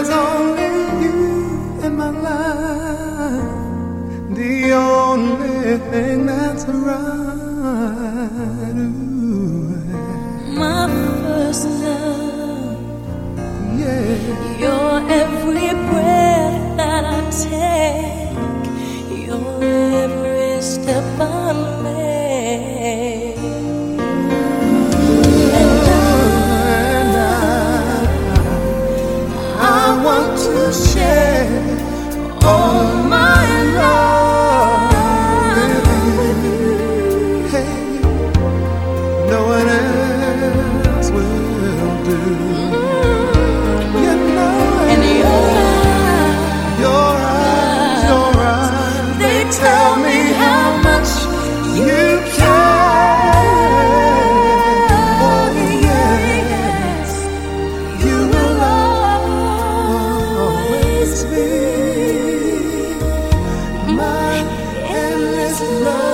There's only you in my life, the only thing that's right. Ooh. My first love, yeah. No one else my endless love.